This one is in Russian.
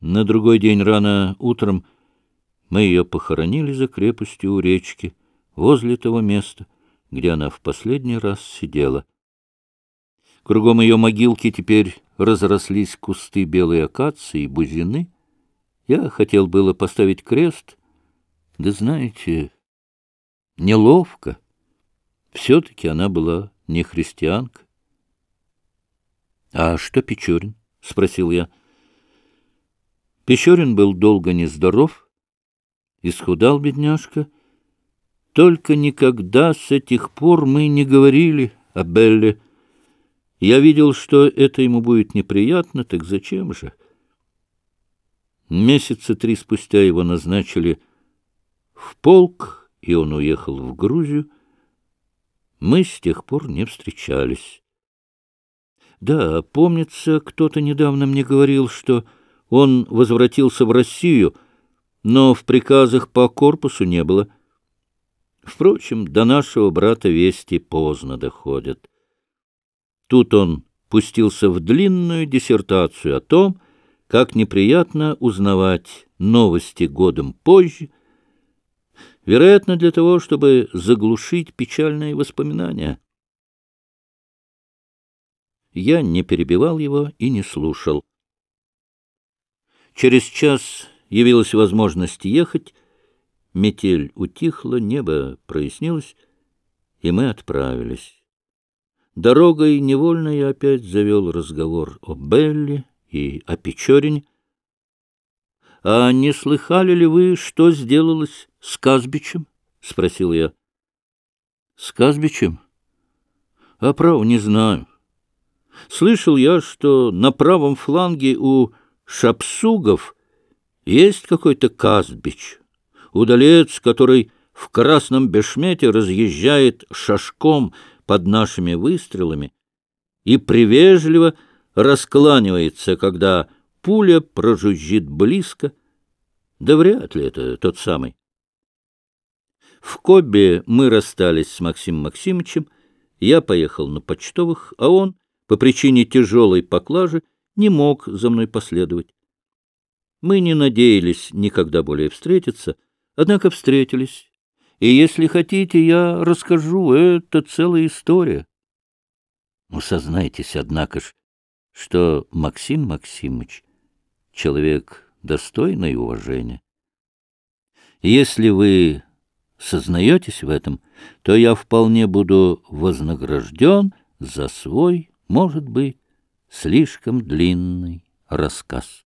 На другой день рано утром мы ее похоронили за крепостью у речки, возле того места, где она в последний раз сидела. Кругом ее могилки теперь разрослись кусты белой акации и бузины. Я хотел было поставить крест, да знаете, неловко. Все-таки она была не христианка. — А что Печорин? — спросил я. Печорин был долго нездоров, исхудал бедняжка. Только никогда с этих пор мы не говорили о Белле. Я видел, что это ему будет неприятно, так зачем же? Месяца три спустя его назначили в полк, и он уехал в Грузию. Мы с тех пор не встречались. Да, помнится, кто-то недавно мне говорил, что он возвратился в Россию, но в приказах по корпусу не было. Впрочем, до нашего брата вести поздно доходят. Тут он пустился в длинную диссертацию о том, как неприятно узнавать новости годом позже, вероятно, для того, чтобы заглушить печальные воспоминания. Я не перебивал его и не слушал. Через час явилась возможность ехать, метель утихла, небо прояснилось, и мы отправились. Дорогой невольно я опять завел разговор о Белле и о Печорине. — А не слыхали ли вы, что сделалось с Казбичем? — спросил я. — С Казбичем? — А право не знаю. Слышал я, что на правом фланге у Шапсугов есть какой-то Казбич, удалец, который в красном бешмете разъезжает шашком под нашими выстрелами и привежливо раскланивается, когда пуля прожужжит близко. Да вряд ли это тот самый. В Кобе мы расстались с Максимом Максимовичем, я поехал на почтовых, а он по причине тяжелой поклажи не мог за мной последовать. Мы не надеялись никогда более встретиться, однако встретились. И если хотите, я расскажу, это целая история. Ну, однако ж, что Максим Максимович — человек достойный уважения. Если вы сознаетесь в этом, то я вполне буду вознагражден за свой может быть, слишком длинный рассказ.